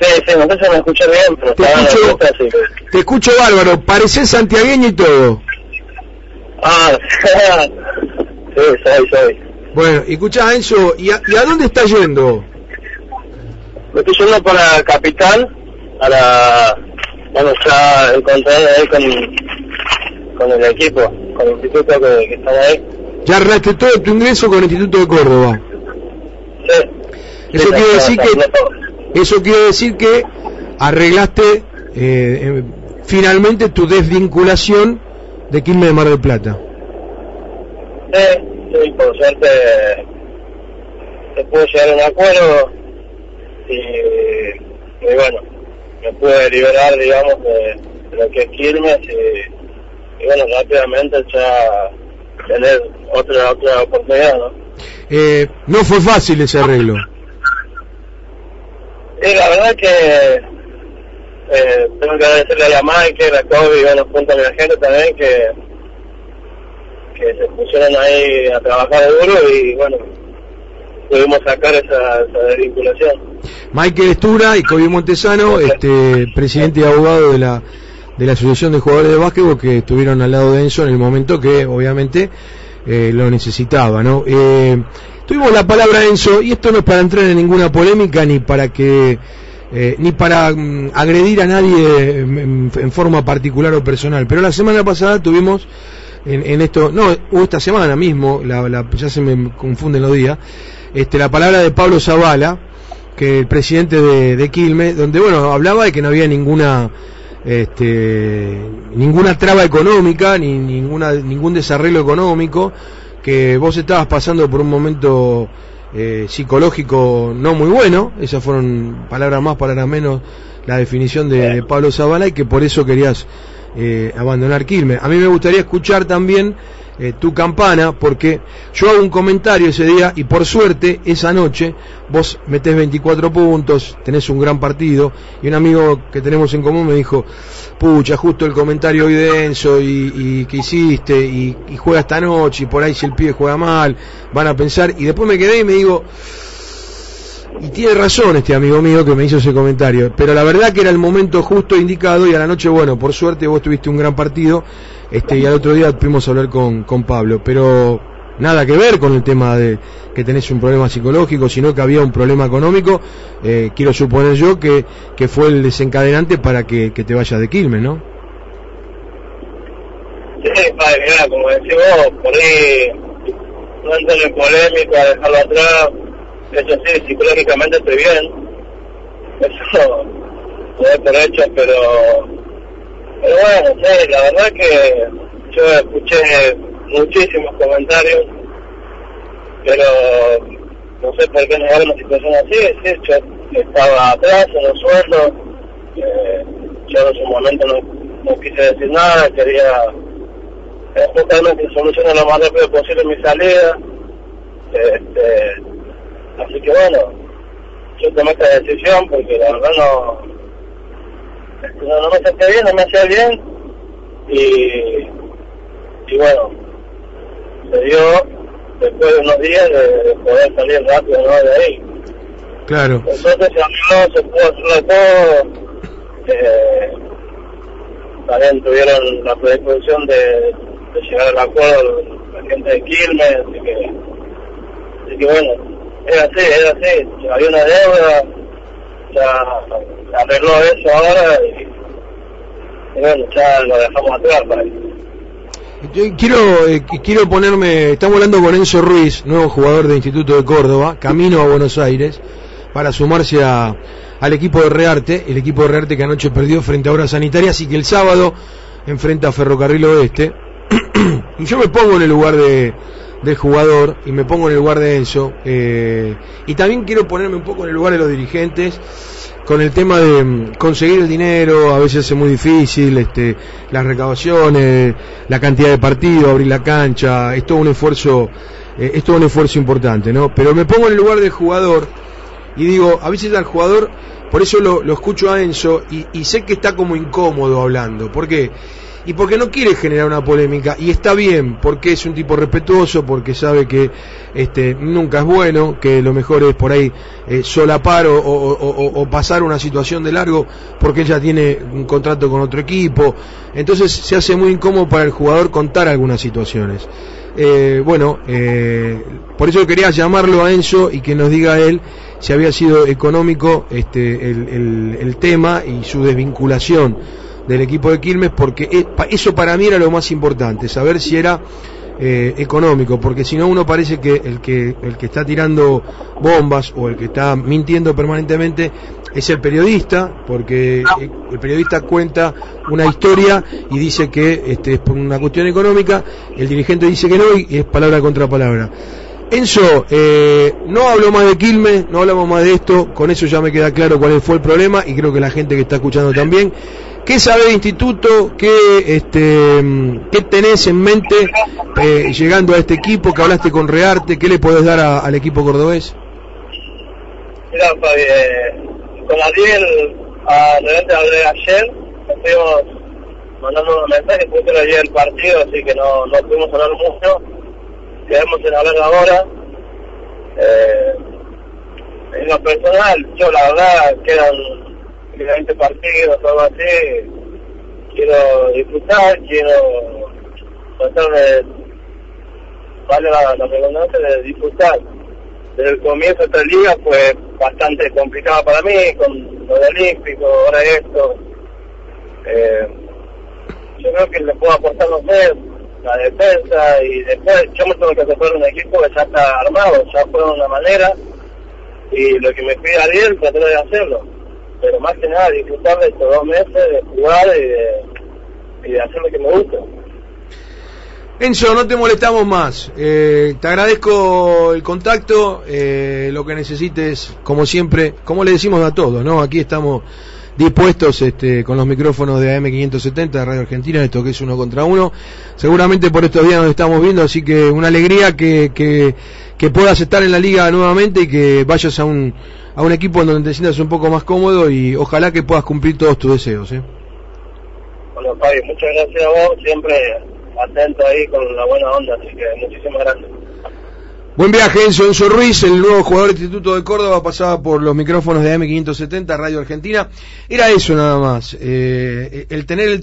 Sí, sí, no sé si me bien, pero Te escucho-. Te escucho bárbaro, pareces santiagueño y todo. Ah, sí, soy, soy. Bueno, y escuchá Enzo, ¿y a, y a dónde estás yendo? Me estoy yendo para Capital, para... Bueno, ya encontré ahí con, con el equipo, con el instituto que, que están ahí. Ya arreglaste todo tu ingreso con el Instituto de Córdoba. Sí. Eso Sí, quiere decir que. Eso quiere decir que arreglaste eh, eh, finalmente tu desvinculación de Quilmes de Mar del Plata. Sí, sí, por suerte se pudo llegar a un acuerdo y, y bueno, me pude liberar, digamos, de, de lo que es Quilmes y, y bueno, rápidamente ya tener otra otra oportunidad, ¿no? Eh, no fue fácil ese arreglo. Y la verdad que eh, tengo que agradecerle a la Mike, a la Kobe y bueno, junto a mi gente también que, que se pusieron ahí a trabajar duro y bueno, pudimos sacar esa, esa desvinculación. Michael Estura y Kobe Montesano, este, presidente y abogado de la, de la Asociación de Jugadores de Básquetbol, que estuvieron al lado de Enzo en el momento que obviamente eh, lo necesitaba. ¿no? Eh, tuvimos la palabra Enzo, y esto no es para entrar en ninguna polémica ni para que eh, ni para mm, agredir a nadie en, en- en forma particular o personal, pero la semana pasada tuvimos en, en esto, no, o esta semana mismo, la, la- ya se me confunden los días, este, la palabra de Pablo Zavala, que el presidente de, de Quilmes, donde bueno, hablaba de que no había ninguna este, ninguna traba económica, ni ninguna, ningún desarreglo económico, que vos estabas pasando por un momento eh, psicológico no muy bueno, esas fueron palabras más, palabras menos, la definición de, de Pablo Zavala, y que por eso querías eh, abandonar Quilmes. A mí me gustaría escuchar también eh, tu campana, porque yo hago un comentario ese día y por suerte esa noche vos metés 24 puntos, tenés un gran partido y un amigo que tenemos en común me dijo, pucha, justo el comentario hoy de Enzo y, y que hiciste y, y juega esta noche y por ahí si el pibe juega mal, van a pensar y después me quedé y me digo, y tiene razón este amigo mío que me hizo ese comentario, pero la verdad que era el momento justo indicado y a la noche, bueno, por suerte vos tuviste un gran partido, este, y al otro día pudimos hablar con, con Pablo, pero nada que ver con el tema de que tenés un problema psicológico, sino que había un problema económico, eh, quiero suponer yo que, que fue el desencadenante para que, que te vayas de Quilmes, ¿no? Sí, padre, mira, como decís vos, por ahí no entrar en polémica, dejarlo atrás, eso sí, psicológicamente estoy bien, eso lo por hecho, pero, bueno, sí, la verdad que yo escuché muchísimos comentarios, pero no sé por qué negar una situación así, sí, yo estaba atrás en los sueldos, eh, yo en su momento no, quise decir nada, quería eh, justamente solucionar lo más rápido posible mi salida, este, así que bueno, yo tomé esta decisión porque la verdad no, no, no me sentía bien, no me hacía bien y, y bueno, se dio después de unos días de, de poder salir rápido ¿no? de ahí. Claro. Entonces se arregló, se pudo hacer todo. Eh, también tuvieron la predisposición de, de llegar al acuerdo la gente de Quilmes, así que, así que bueno, era así, era así. Había una deuda, ya arregló eso ahora y, bueno, ya lo dejamos atrás para Yo quiero, eh, qu- quiero ponerme, estamos hablando con Enzo Ruiz, nuevo jugador de Instituto de Córdoba, camino a Buenos Aires, para sumarse a, al equipo de Rearte, el equipo de Rearte que anoche perdió frente a Obras Sanitarias y que el sábado enfrenta a Ferrocarril Oeste. y yo me pongo en el lugar de, del jugador y me pongo en el lugar de Enzo. eh, y también quiero ponerme un poco en el lugar de los dirigentes con el tema de mm, conseguir el dinero, a veces es muy difícil, este, las recaudaciones, la cantidad de partidos, abrir la cancha, es todo un esfuerzo, eh, es todo un esfuerzo importante, ¿no? Pero me pongo en el lugar del jugador y digo, a veces al jugador, por eso lo, lo escucho a Enzo y, y sé que está como incómodo hablando, ¿por qué? Y porque no quiere generar una polémica y está bien porque es un tipo respetuoso porque sabe que este nunca es bueno que lo mejor es por ahí eh, solapar o, pasar una situación de largo porque ella tiene un contrato con otro equipo. Entonces se hace muy incómodo para el jugador contar algunas situaciones. Eh, bueno eh, por eso quería llamarlo a Enzo y que nos diga él si había sido económico este el tema y su desvinculación del equipo de Quilmes, porque eso para mí era lo más importante, saber si era eh, económico, porque si no uno parece que el, que el que está tirando bombas o el que está mintiendo permanentemente es el periodista, porque el periodista cuenta una historia y dice que este, es por una cuestión económica, el dirigente dice que no y es palabra contra palabra. Enzo, eh, no hablo más de Quilmes, no hablamos más de esto, con eso ya me queda claro cuál fue el problema y creo que la gente que está escuchando también. ¿Qué sabe instituto? ¿Qué, este, qué tenés en mente eh, llegando a este equipo? que hablaste con Rearte? ¿Qué le podés dar al equipo cordobés? Mira, Fabi, eh, con Ariel, a Rearte hablé ayer, estuvimos mandando unos mensajes, justo ayer el partido, así que no, no pudimos hablar mucho. Quedamos en hablar ahora. Eh, en lo personal, yo la verdad quedan 20 partidos, todo así, quiero disfrutar, quiero tratar de, vale la redundancia, de disfrutar. Desde el comienzo de esta liga fue bastante complicada para mí, con lo Olímpico, ahora esto. Eh, yo creo que le puedo aportar, no sé, la defensa y después yo me tengo que hacer un equipo que ya está armado, ya fue de una manera y lo que me pide Ariel tratar de hacerlo pero más que nada disfrutar de estos dos meses, de jugar y de, hacer lo que me gusta. Enzo, no te molestamos más. Eh, te agradezco el contacto, eh, lo que necesites, como siempre, como le decimos a todos, ¿no? Aquí estamos dispuestos este, con los micrófonos de AM570 de Radio Argentina, esto que es uno contra uno. Seguramente por estos días nos estamos viendo, así que una alegría que, que, puedas estar en la liga nuevamente y que vayas a un, a un equipo donde te sientas un poco más cómodo y ojalá que puedas cumplir todos tus deseos. ¿eh? Bueno, Fabi, muchas gracias a vos, siempre atento ahí con la buena onda, así que muchísimas gracias. Buen viaje, Enzo. Enzo Ruiz, el nuevo jugador del Instituto de Córdoba, pasaba por los micrófonos de AM570, Radio Argentina. Era eso nada más. Eh, el tener el